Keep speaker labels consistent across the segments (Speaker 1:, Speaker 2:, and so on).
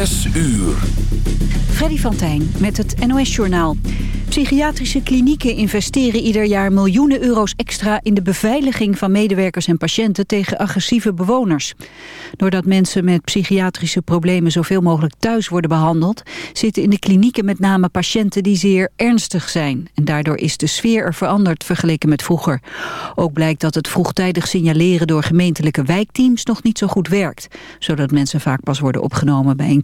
Speaker 1: Zes uur.
Speaker 2: Freddy van Tijn met het NOS-journaal. Psychiatrische klinieken investeren ieder jaar miljoenen euro's extra... in de beveiliging van medewerkers en patiënten tegen agressieve bewoners. Doordat mensen met psychiatrische problemen zoveel mogelijk thuis worden behandeld... zitten in de klinieken met name patiënten die zeer ernstig zijn. En daardoor is de sfeer er veranderd vergeleken met vroeger. Ook blijkt dat het vroegtijdig signaleren door gemeentelijke wijkteams nog niet zo goed werkt. Zodat mensen vaak pas worden opgenomen bij een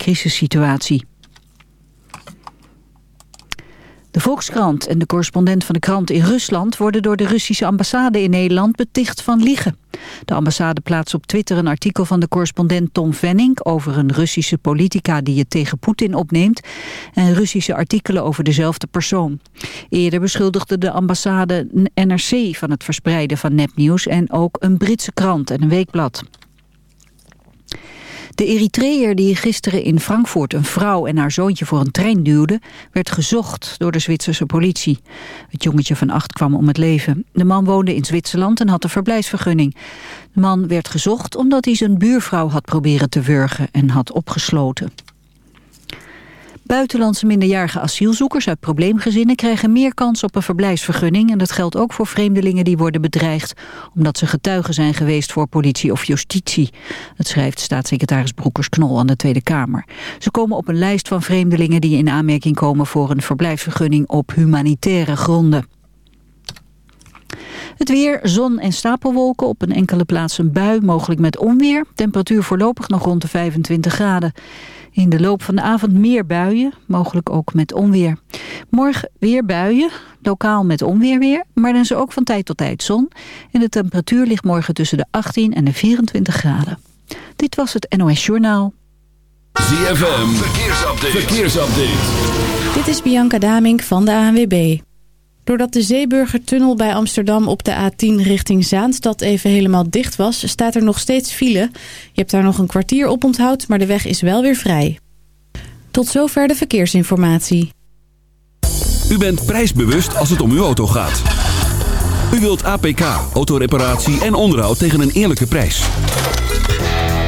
Speaker 2: De Volkskrant en de correspondent van de krant in Rusland... worden door de Russische ambassade in Nederland beticht van liegen. De ambassade plaatst op Twitter een artikel van de correspondent Tom Venning... over een Russische politica die het tegen Poetin opneemt... en Russische artikelen over dezelfde persoon. Eerder beschuldigde de ambassade NRC van het verspreiden van nepnieuws... en ook een Britse krant en een weekblad. De Eritreër die gisteren in Frankfurt een vrouw en haar zoontje voor een trein duwde, werd gezocht door de Zwitserse politie. Het jongetje van acht kwam om het leven. De man woonde in Zwitserland en had een verblijfsvergunning. De man werd gezocht omdat hij zijn buurvrouw had proberen te wurgen en had opgesloten. Buitenlandse minderjarige asielzoekers uit probleemgezinnen krijgen meer kans op een verblijfsvergunning en dat geldt ook voor vreemdelingen die worden bedreigd omdat ze getuigen zijn geweest voor politie of justitie. Dat schrijft staatssecretaris Broekers-Knol aan de Tweede Kamer. Ze komen op een lijst van vreemdelingen die in aanmerking komen voor een verblijfsvergunning op humanitaire gronden. Het weer, zon en stapelwolken, op een enkele plaats een bui, mogelijk met onweer. Temperatuur voorlopig nog rond de 25 graden. In de loop van de avond meer buien, mogelijk ook met onweer. Morgen weer buien, lokaal met onweer weer, maar dan is er ook van tijd tot tijd zon. En de temperatuur ligt morgen tussen de 18 en de 24 graden. Dit was het NOS Journaal.
Speaker 1: ZFM, verkeersupdate. verkeersupdate.
Speaker 3: Dit is Bianca Damink van de ANWB. Doordat de Zeeburgertunnel bij Amsterdam op de A10 richting Zaanstad even helemaal dicht was, staat er nog steeds file. Je hebt daar nog een kwartier op onthoud, maar de weg is wel weer vrij. Tot zover de verkeersinformatie.
Speaker 1: U bent prijsbewust als het om uw auto gaat. U wilt APK, autoreparatie en onderhoud tegen een eerlijke prijs.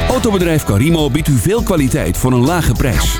Speaker 1: Autobedrijf Carimo biedt u veel kwaliteit voor een lage prijs.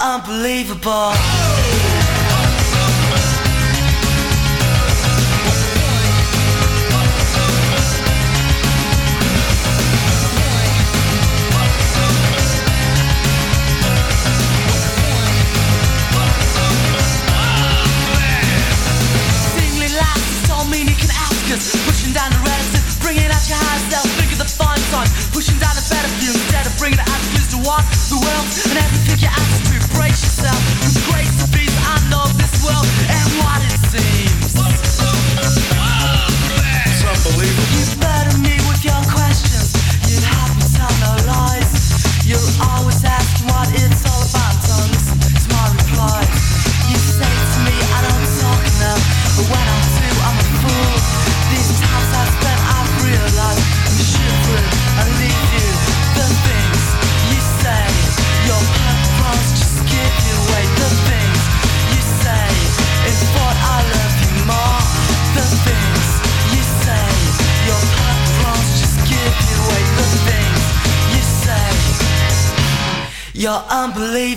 Speaker 4: unbelievable. Pushing down the bringing out your think of the. Pushing down the better view, instead of bringing the attitudes to want the world and
Speaker 5: everything
Speaker 4: you ask.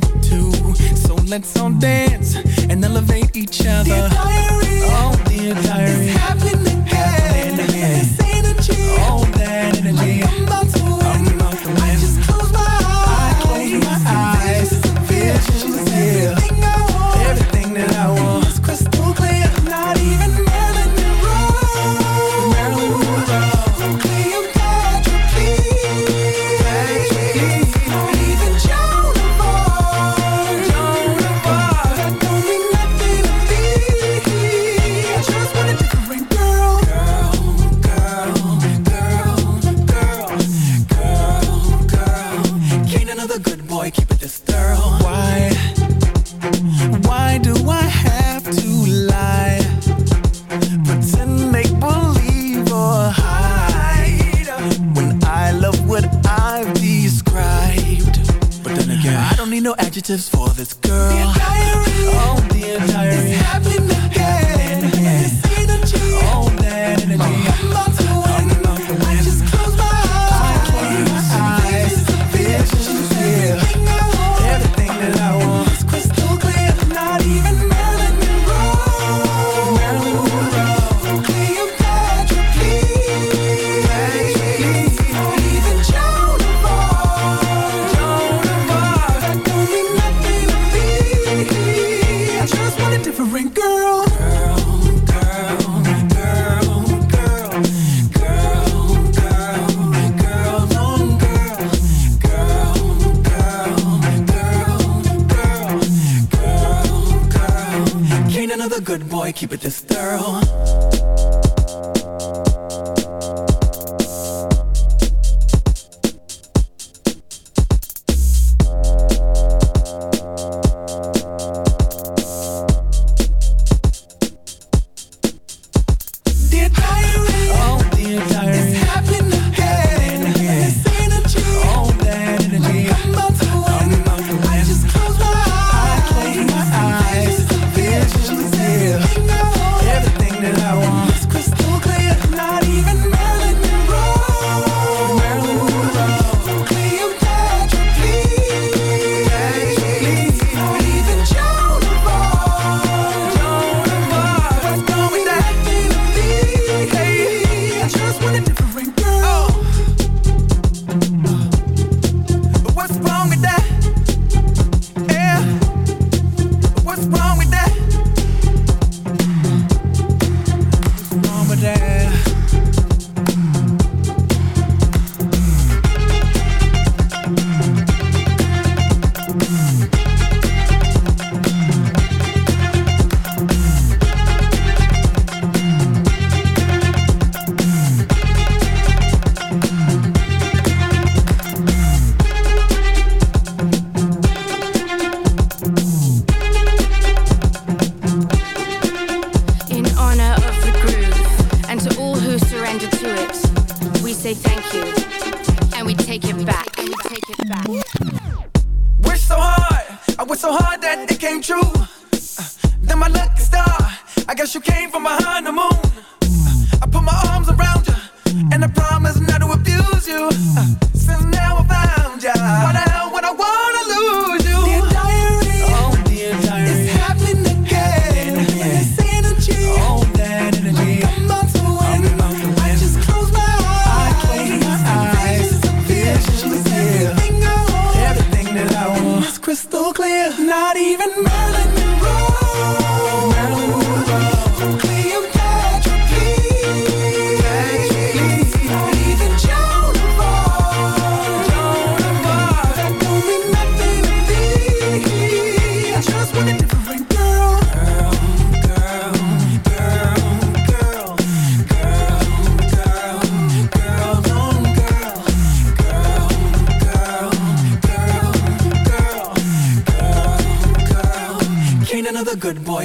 Speaker 4: committed to. So let's all dance and elevate each other.
Speaker 6: The
Speaker 5: diary, oh dear diary.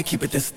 Speaker 5: keep it this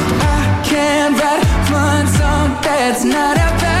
Speaker 5: can't write want song that's not about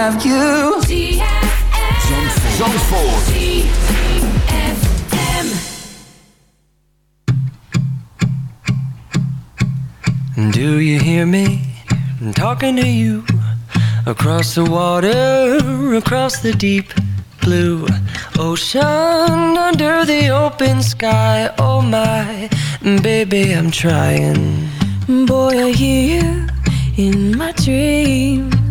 Speaker 2: Have you?
Speaker 1: Zandvoort.
Speaker 7: Do you hear me I'm talking to you across the water, across the deep blue ocean, under the open sky? Oh my, baby, I'm trying.
Speaker 8: Boy, I hear you in my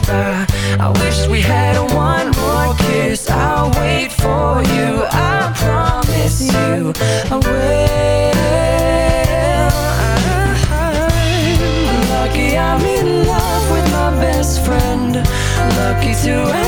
Speaker 7: Goodbye, I wish we had one more kiss. I'll wait for you. I promise you, I will. Lucky I'm in love with my best friend. Lucky to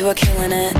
Speaker 8: You
Speaker 9: are killing it.